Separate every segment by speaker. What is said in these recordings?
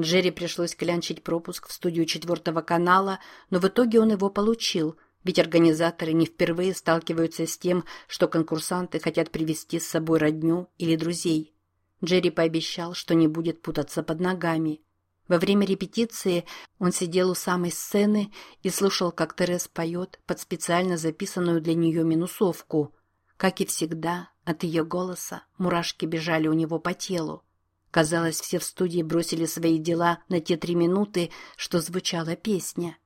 Speaker 1: Джерри пришлось клянчить пропуск в студию четвертого канала, но в итоге он его получил, ведь организаторы не впервые сталкиваются с тем, что конкурсанты хотят привести с собой родню или друзей. Джерри пообещал, что не будет путаться под ногами. Во время репетиции он сидел у самой сцены и слушал, как Терес поет под специально записанную для нее минусовку. Как и всегда, от ее голоса мурашки бежали у него по телу. Казалось, все в студии бросили свои дела на те три минуты, что звучала песня.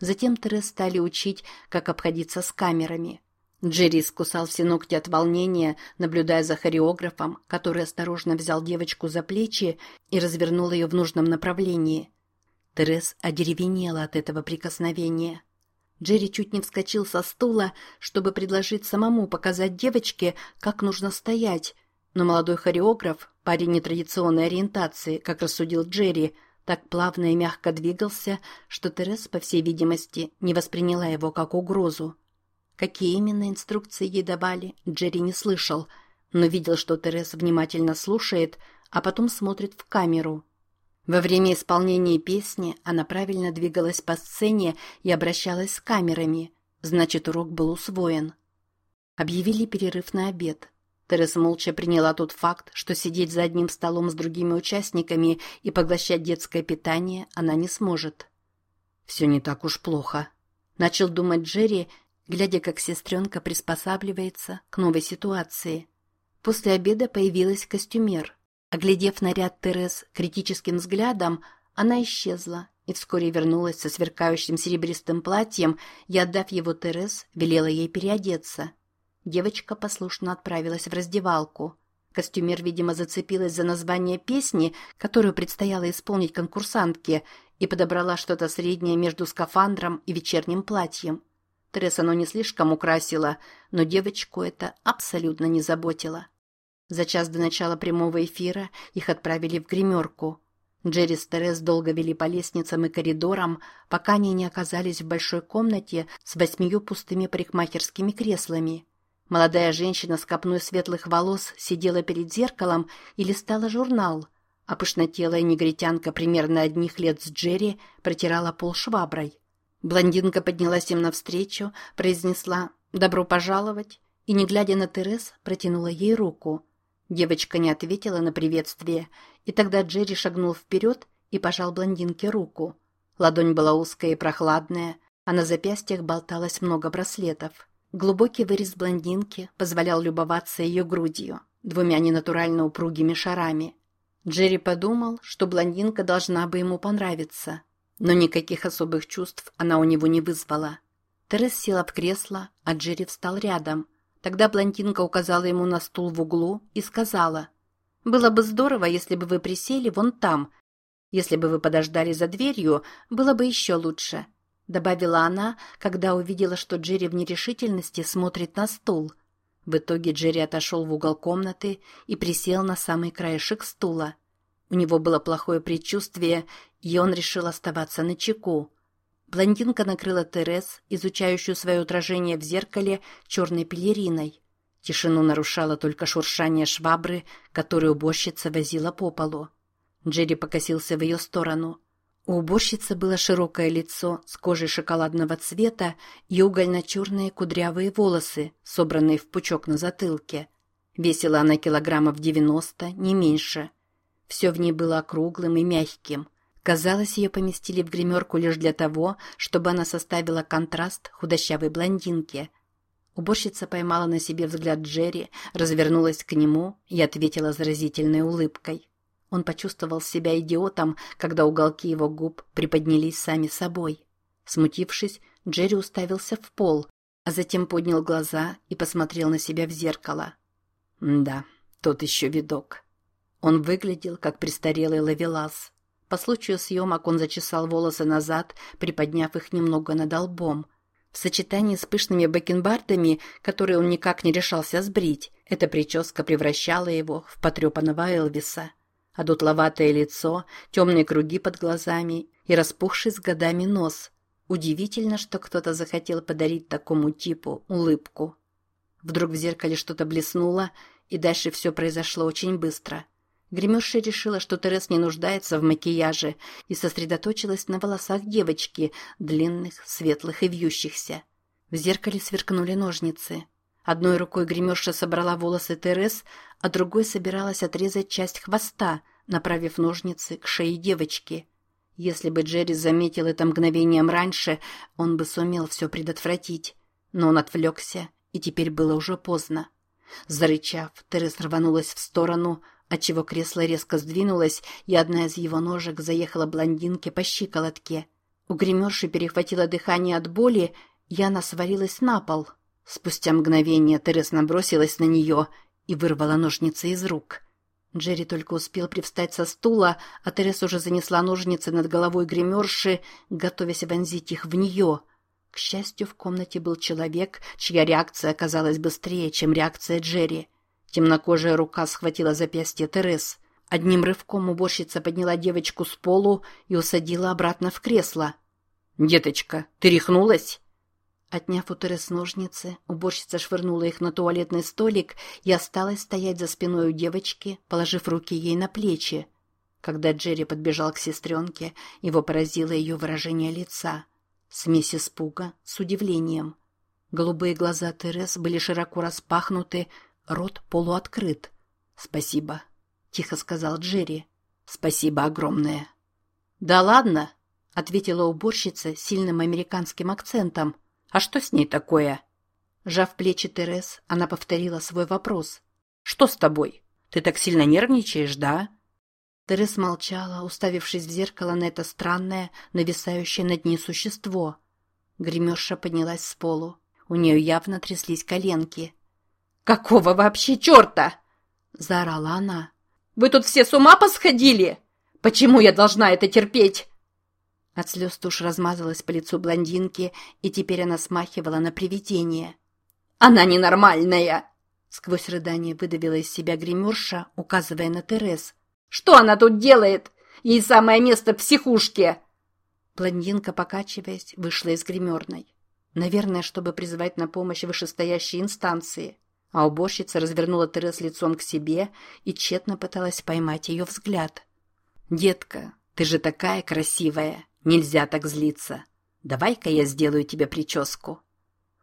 Speaker 1: Затем Терес стали учить, как обходиться с камерами. Джерри скусал все ногти от волнения, наблюдая за хореографом, который осторожно взял девочку за плечи и развернул ее в нужном направлении. Терес одеревенела от этого прикосновения. Джерри чуть не вскочил со стула, чтобы предложить самому показать девочке, как нужно стоять, но молодой хореограф, парень нетрадиционной ориентации, как рассудил Джерри, так плавно и мягко двигался, что Терес, по всей видимости, не восприняла его как угрозу. Какие именно инструкции ей давали, Джерри не слышал, но видел, что Терес внимательно слушает, а потом смотрит в камеру. Во время исполнения песни она правильно двигалась по сцене и обращалась с камерами, значит, урок был усвоен. Объявили перерыв на обед. Терesa молча приняла тот факт, что сидеть за одним столом с другими участниками и поглощать детское питание она не сможет. «Все не так уж плохо», — начал думать Джерри, глядя, как сестренка приспосабливается к новой ситуации. После обеда появилась костюмер. Оглядев наряд Терес критическим взглядом, она исчезла и вскоре вернулась со сверкающим серебристым платьем и, отдав его Терес, велела ей переодеться — Девочка послушно отправилась в раздевалку. Костюмер, видимо, зацепилась за название песни, которую предстояло исполнить конкурсантке, и подобрала что-то среднее между скафандром и вечерним платьем. Тресс оно не слишком украсило, но девочку это абсолютно не заботило. За час до начала прямого эфира их отправили в гримерку. Джерри с Терес долго вели по лестницам и коридорам, пока они не оказались в большой комнате с восьмию пустыми парикмахерскими креслами. Молодая женщина с копной светлых волос сидела перед зеркалом и листала журнал, а пышнотелая негритянка примерно одних лет с Джерри протирала пол шваброй. Блондинка поднялась им навстречу, произнесла «Добро пожаловать» и, не глядя на Терес, протянула ей руку. Девочка не ответила на приветствие, и тогда Джерри шагнул вперед и пожал блондинке руку. Ладонь была узкая и прохладная, а на запястьях болталось много браслетов. Глубокий вырез блондинки позволял любоваться ее грудью, двумя ненатурально упругими шарами. Джерри подумал, что блондинка должна бы ему понравиться, но никаких особых чувств она у него не вызвала. Терес села в кресло, а Джерри встал рядом. Тогда блондинка указала ему на стул в углу и сказала, «Было бы здорово, если бы вы присели вон там. Если бы вы подождали за дверью, было бы еще лучше. — добавила она, когда увидела, что Джерри в нерешительности смотрит на стул. В итоге Джерри отошел в угол комнаты и присел на самый краешек стула. У него было плохое предчувствие, и он решил оставаться на чеку. Блондинка накрыла Терес, изучающую свое отражение в зеркале, черной пелериной. Тишину нарушало только шуршание швабры, которую уборщица возила по полу. Джерри покосился в ее сторону. У уборщицы было широкое лицо с кожей шоколадного цвета и угольно-черные кудрявые волосы, собранные в пучок на затылке. Весила она килограммов девяносто, не меньше. Все в ней было округлым и мягким. Казалось, ее поместили в гримерку лишь для того, чтобы она составила контраст худощавой блондинке. Уборщица поймала на себе взгляд Джерри, развернулась к нему и ответила заразительной улыбкой. Он почувствовал себя идиотом, когда уголки его губ приподнялись сами собой. Смутившись, Джерри уставился в пол, а затем поднял глаза и посмотрел на себя в зеркало. Да, тот еще видок. Он выглядел, как престарелый лавелас. По случаю съемок он зачесал волосы назад, приподняв их немного над лбом. В сочетании с пышными бакенбардами, которые он никак не решался сбрить, эта прическа превращала его в потрепанного Элвиса а дутловатое лицо, темные круги под глазами и распухший с годами нос. Удивительно, что кто-то захотел подарить такому типу улыбку. Вдруг в зеркале что-то блеснуло, и дальше все произошло очень быстро. Гримерша решила, что Терес не нуждается в макияже, и сосредоточилась на волосах девочки, длинных, светлых и вьющихся. В зеркале сверкнули ножницы. Одной рукой гримерша собрала волосы Терес, а другой собиралась отрезать часть хвоста, направив ножницы к шее девочки. Если бы Джерри заметил это мгновением раньше, он бы сумел все предотвратить. Но он отвлекся, и теперь было уже поздно. Зарычав, Терес рванулась в сторону, отчего кресло резко сдвинулось, и одна из его ножек заехала блондинке по щиколотке. У гримерши перехватило дыхание от боли, и она свалилась на пол. Спустя мгновение Терес набросилась на нее и вырвала ножницы из рук. Джерри только успел привстать со стула, а Терес уже занесла ножницы над головой гримерши, готовясь вонзить их в нее. К счастью, в комнате был человек, чья реакция оказалась быстрее, чем реакция Джерри. Темнокожая рука схватила запястье Терес. Одним рывком уборщица подняла девочку с полу и усадила обратно в кресло. «Деточка, ты рехнулась?» Отняв у Терес ножницы, уборщица швырнула их на туалетный столик и осталась стоять за спиной у девочки, положив руки ей на плечи. Когда Джерри подбежал к сестренке, его поразило ее выражение лица. Смесь испуга с удивлением. Голубые глаза Терес были широко распахнуты, Рот полуоткрыт. «Спасибо», — тихо сказал Джерри. «Спасибо огромное». «Да ладно», — ответила уборщица сильным американским акцентом. «А что с ней такое?» Жав плечи Терес, она повторила свой вопрос. «Что с тобой? Ты так сильно нервничаешь, да?» Терес молчала, уставившись в зеркало на это странное, нависающее над ней существо. Гримерша поднялась с полу. У нее явно тряслись коленки. «Какого вообще черта?» – заорала она. «Вы тут все с ума посходили? Почему я должна это терпеть?» От слез тушь размазалась по лицу блондинки, и теперь она смахивала на привидение. «Она ненормальная!» Сквозь рыдание выдавила из себя гримерша, указывая на Терес. «Что она тут делает? Ей самое место в психушке!» Блондинка, покачиваясь, вышла из гримерной. Наверное, чтобы призвать на помощь вышестоящие инстанции а уборщица развернула Терес лицом к себе и тщетно пыталась поймать ее взгляд. «Детка, ты же такая красивая, нельзя так злиться. Давай-ка я сделаю тебе прическу».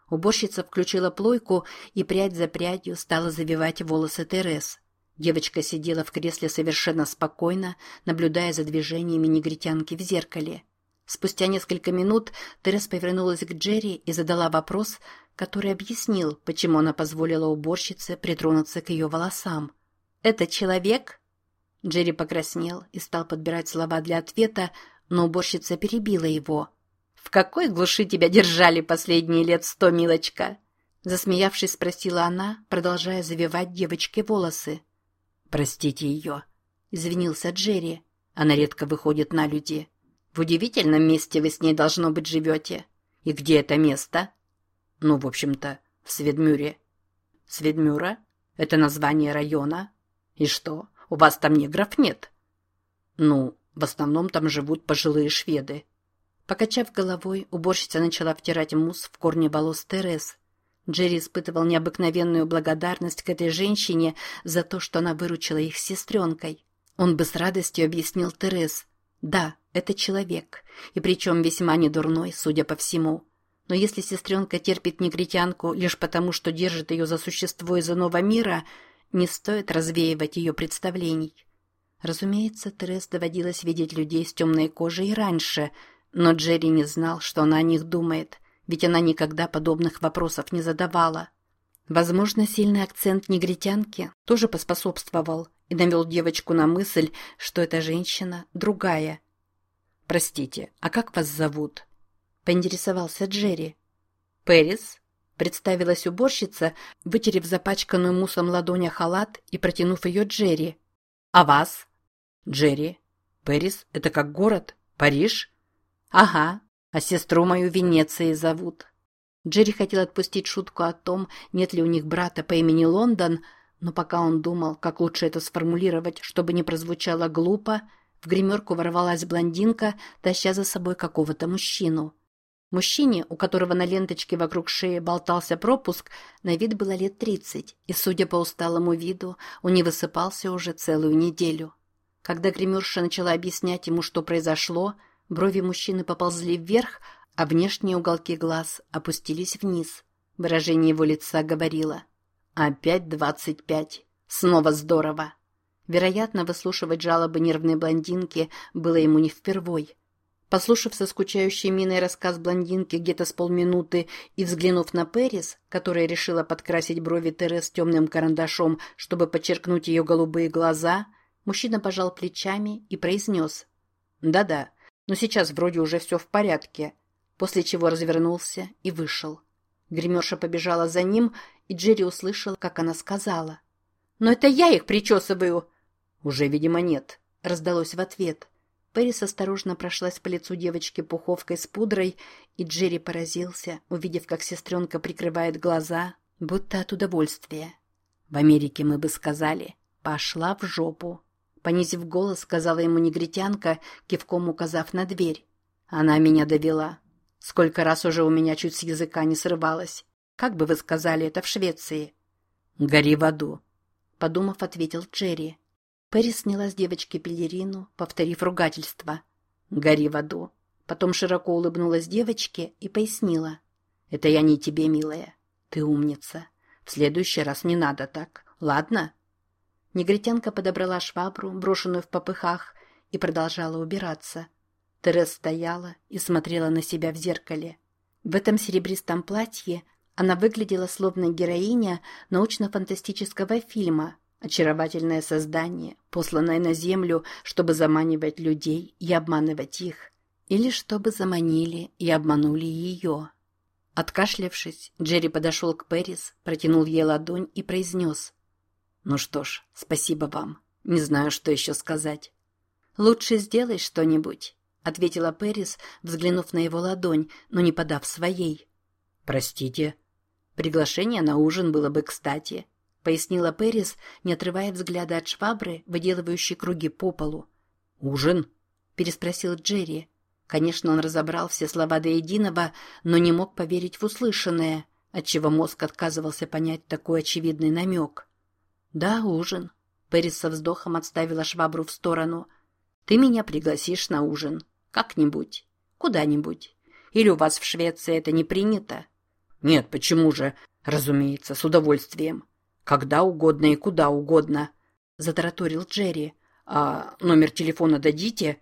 Speaker 1: Уборщица включила плойку и прядь за прядью стала завивать волосы Терес. Девочка сидела в кресле совершенно спокойно, наблюдая за движениями негритянки в зеркале. Спустя несколько минут Терес повернулась к Джерри и задала вопрос, который объяснил, почему она позволила уборщице притронуться к ее волосам. «Это человек?» Джерри покраснел и стал подбирать слова для ответа, но уборщица перебила его. «В какой глуши тебя держали последние лет сто, милочка?» Засмеявшись, спросила она, продолжая завивать девочке волосы. «Простите ее», — извинился Джерри. «Она редко выходит на люди. В удивительном месте вы с ней, должно быть, живете. И где это место?» Ну, в общем-то, в Сведмюре. Сведмюра? Это название района? И что, у вас там негров нет? Ну, в основном там живут пожилые шведы. Покачав головой, уборщица начала втирать мусс в корни волос Терес. Джерри испытывал необыкновенную благодарность к этой женщине за то, что она выручила их сестренкой. Он бы с радостью объяснил Терес. Да, это человек, и причем весьма недурной, судя по всему. Но если сестренка терпит негритянку лишь потому, что держит ее за существо из иного мира, не стоит развеивать ее представлений. Разумеется, Терес доводилось видеть людей с темной кожей и раньше, но Джерри не знал, что она о них думает, ведь она никогда подобных вопросов не задавала. Возможно, сильный акцент негритянки тоже поспособствовал и навел девочку на мысль, что эта женщина другая. «Простите, а как вас зовут?» — поинтересовался Джерри. «Пэрис?» — представилась уборщица, вытерев запачканную мусом ладонь халат и протянув ее Джерри. «А вас?» «Джерри. Пэрис — это как город? Париж?» «Ага. А сестру мою Венецией зовут». Джерри хотел отпустить шутку о том, нет ли у них брата по имени Лондон, но пока он думал, как лучше это сформулировать, чтобы не прозвучало глупо, в гримерку ворвалась блондинка, таща за собой какого-то мужчину. Мужчине, у которого на ленточке вокруг шеи болтался пропуск, на вид было лет тридцать, и, судя по усталому виду, он не высыпался уже целую неделю. Когда гримерша начала объяснять ему, что произошло, брови мужчины поползли вверх, а внешние уголки глаз опустились вниз. Выражение его лица говорило «Опять двадцать пять. Снова здорово». Вероятно, выслушивать жалобы нервной блондинки было ему не впервой. Послушав со скучающей миной рассказ блондинки где-то с полминуты и взглянув на Перис, которая решила подкрасить брови Терес темным карандашом, чтобы подчеркнуть ее голубые глаза, мужчина пожал плечами и произнес «Да-да, но сейчас вроде уже все в порядке», после чего развернулся и вышел. Гримерша побежала за ним, и Джерри услышал, как она сказала. «Но это я их причесываю!» «Уже, видимо, нет», — раздалось в ответ. Пэрис осторожно прошлась по лицу девочки пуховкой с пудрой, и Джерри поразился, увидев, как сестренка прикрывает глаза, будто от удовольствия. В Америке мы бы сказали «пошла в жопу». Понизив голос, сказала ему негритянка, кивком указав на дверь. Она меня довела. Сколько раз уже у меня чуть с языка не срывалось. Как бы вы сказали это в Швеции? «Гори в аду», — подумав, ответил Джерри. Перри сняла с девочки пелерину, повторив ругательство. «Гори в аду». Потом широко улыбнулась девочке и пояснила. «Это я не тебе, милая. Ты умница. В следующий раз не надо так. Ладно?» Негритянка подобрала швабру, брошенную в попыхах, и продолжала убираться. Терес стояла и смотрела на себя в зеркале. В этом серебристом платье она выглядела словно героиня научно-фантастического фильма, Очаровательное создание, посланное на землю, чтобы заманивать людей и обманывать их, или чтобы заманили и обманули ее. Откашлявшись, Джерри подошел к Пэрис, протянул ей ладонь и произнес. «Ну что ж, спасибо вам. Не знаю, что еще сказать». «Лучше сделай что-нибудь», — ответила Пэрис, взглянув на его ладонь, но не подав своей. «Простите. Приглашение на ужин было бы кстати», — пояснила Перис, не отрывая взгляда от швабры, выделывающей круги по полу. «Ужин?» — переспросил Джерри. Конечно, он разобрал все слова до единого, но не мог поверить в услышанное, отчего мозг отказывался понять такой очевидный намек. «Да, ужин». Перис со вздохом отставила швабру в сторону. «Ты меня пригласишь на ужин. Как-нибудь. Куда-нибудь. Или у вас в Швеции это не принято?» «Нет, почему же? Разумеется, с удовольствием». «Когда угодно и куда угодно», — затараторил Джерри. «А номер телефона дадите?»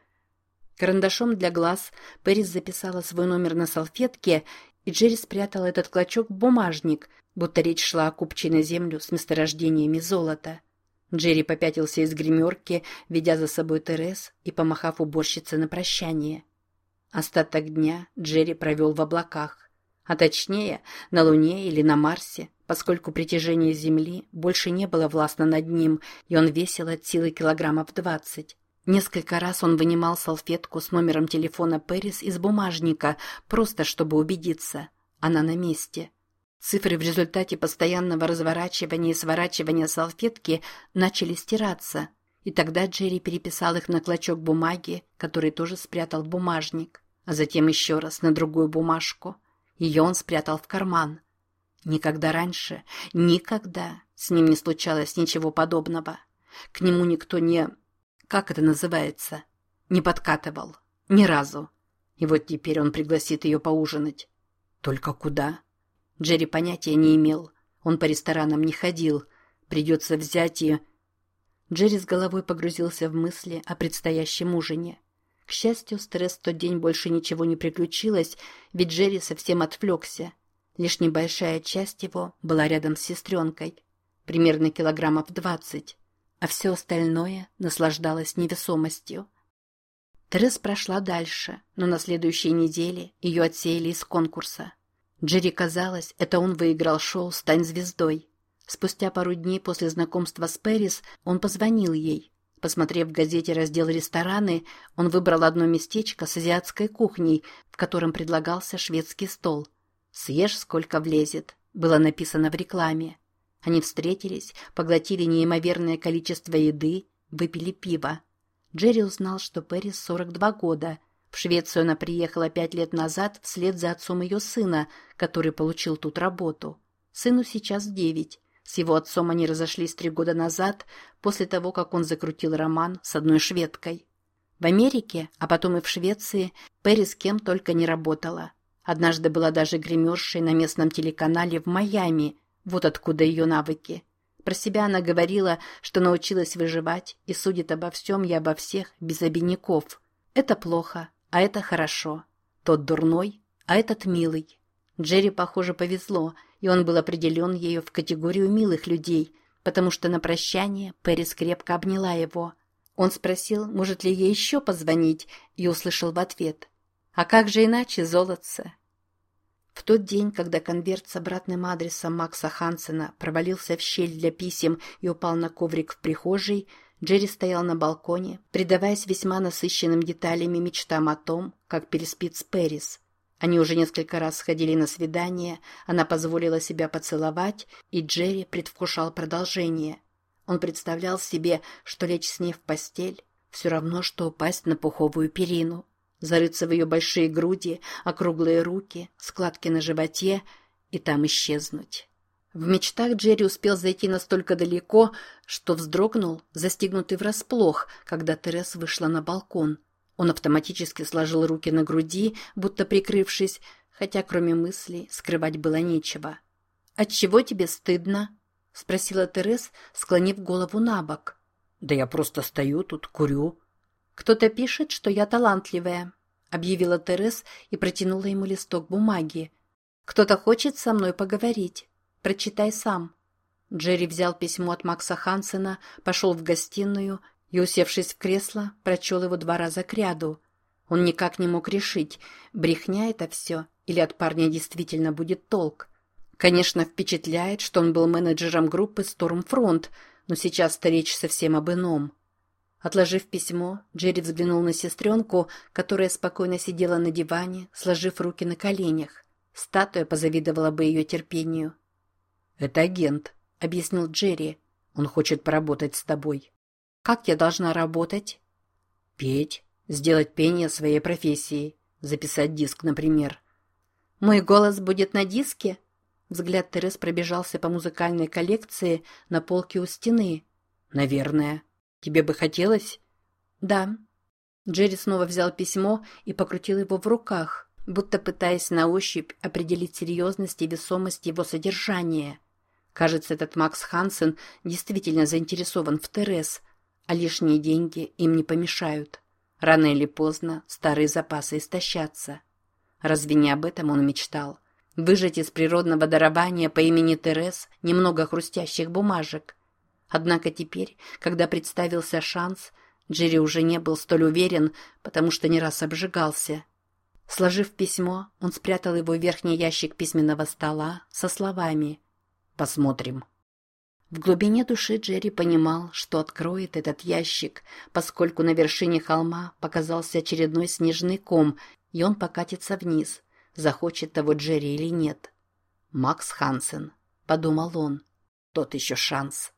Speaker 1: Карандашом для глаз Пэрис записала свой номер на салфетке, и Джерри спрятал этот клочок в бумажник, будто речь шла о купчей на землю с месторождениями золота. Джерри попятился из гримерки, ведя за собой Терес и помахав уборщице на прощание. Остаток дня Джерри провел в облаках, а точнее на Луне или на Марсе, поскольку притяжение Земли больше не было властно над ним, и он весил от силы килограммов двадцать. Несколько раз он вынимал салфетку с номером телефона Пэрис из бумажника, просто чтобы убедиться. Она на месте. Цифры в результате постоянного разворачивания и сворачивания салфетки начали стираться, и тогда Джерри переписал их на клочок бумаги, который тоже спрятал в бумажник, а затем еще раз на другую бумажку. Ее он спрятал в карман. Никогда раньше, никогда с ним не случалось ничего подобного. К нему никто не... Как это называется? Не подкатывал. Ни разу. И вот теперь он пригласит ее поужинать. Только куда? Джерри понятия не имел. Он по ресторанам не ходил. Придется взять и... Джерри с головой погрузился в мысли о предстоящем ужине. К счастью, стресс в тот день больше ничего не приключилось, ведь Джерри совсем отвлекся. Лишь небольшая часть его была рядом с сестренкой, примерно килограммов двадцать, а все остальное наслаждалось невесомостью. Терес прошла дальше, но на следующей неделе ее отсеяли из конкурса. Джерри казалось, это он выиграл шоу «Стань звездой». Спустя пару дней после знакомства с Пэрис он позвонил ей. Посмотрев в газете раздел «Рестораны», он выбрал одно местечко с азиатской кухней, в котором предлагался шведский стол – «Съешь, сколько влезет», было написано в рекламе. Они встретились, поглотили неимоверное количество еды, выпили пиво. Джерри узнал, что Перри 42 года. В Швецию она приехала пять лет назад вслед за отцом ее сына, который получил тут работу. Сыну сейчас девять. С его отцом они разошлись три года назад, после того, как он закрутил роман с одной шведкой. В Америке, а потом и в Швеции, Перри с кем только не работала. Однажды была даже гримершей на местном телеканале в Майами. Вот откуда ее навыки. Про себя она говорила, что научилась выживать и судит обо всем и обо всех без обиняков. Это плохо, а это хорошо. Тот дурной, а этот милый. Джерри, похоже, повезло, и он был определен ею в категорию милых людей, потому что на прощание Пэрис крепко обняла его. Он спросил, может ли ей еще позвонить, и услышал в ответ. «А как же иначе, золотце?» В тот день, когда конверт с обратным адресом Макса Хансена провалился в щель для писем и упал на коврик в прихожей, Джерри стоял на балконе, предаваясь весьма насыщенным деталями мечтам о том, как переспит с Пэрис. Они уже несколько раз сходили на свидание, она позволила себя поцеловать, и Джерри предвкушал продолжение. Он представлял себе, что лечь с ней в постель – все равно, что упасть на пуховую перину, зарыться в ее большие груди, округлые руки, складки на животе и там исчезнуть. В мечтах Джерри успел зайти настолько далеко, что вздрогнул, застигнутый врасплох, когда Терес вышла на балкон. Он автоматически сложил руки на груди, будто прикрывшись, хотя кроме мыслей скрывать было нечего. «Отчего тебе стыдно?» — спросила Терес, склонив голову на бок. «Да я просто стою тут, курю». «Кто-то пишет, что я талантливая», — объявила Терес и протянула ему листок бумаги. «Кто-то хочет со мной поговорить». Прочитай сам». Джерри взял письмо от Макса Хансена, пошел в гостиную и, усевшись в кресло, прочел его два раза к ряду. Он никак не мог решить, брехня это все или от парня действительно будет толк. Конечно, впечатляет, что он был менеджером группы «Стормфронт», но сейчас-то речь совсем об ином. Отложив письмо, Джерри взглянул на сестренку, которая спокойно сидела на диване, сложив руки на коленях. Статуя позавидовала бы ее терпению. «Это агент», — объяснил Джерри. «Он хочет поработать с тобой». «Как я должна работать?» «Петь, сделать пение своей профессии, записать диск, например». «Мой голос будет на диске?» Взгляд Терес пробежался по музыкальной коллекции на полке у стены. «Наверное. Тебе бы хотелось?» «Да». Джерри снова взял письмо и покрутил его в руках, будто пытаясь на ощупь определить серьезность и весомость его содержания. Кажется, этот Макс Хансен действительно заинтересован в Терес, а лишние деньги им не помешают. Рано или поздно старые запасы истощатся. Разве не об этом он мечтал? Выжать из природного дарования по имени Терес немного хрустящих бумажек. Однако теперь, когда представился шанс, Джерри уже не был столь уверен, потому что не раз обжигался. Сложив письмо, он спрятал его в верхний ящик письменного стола со словами Посмотрим. В глубине души Джерри понимал, что откроет этот ящик, поскольку на вершине холма показался очередной снежный ком, и он покатится вниз, захочет того Джерри или нет. «Макс Хансен», — подумал он, — «тот еще шанс».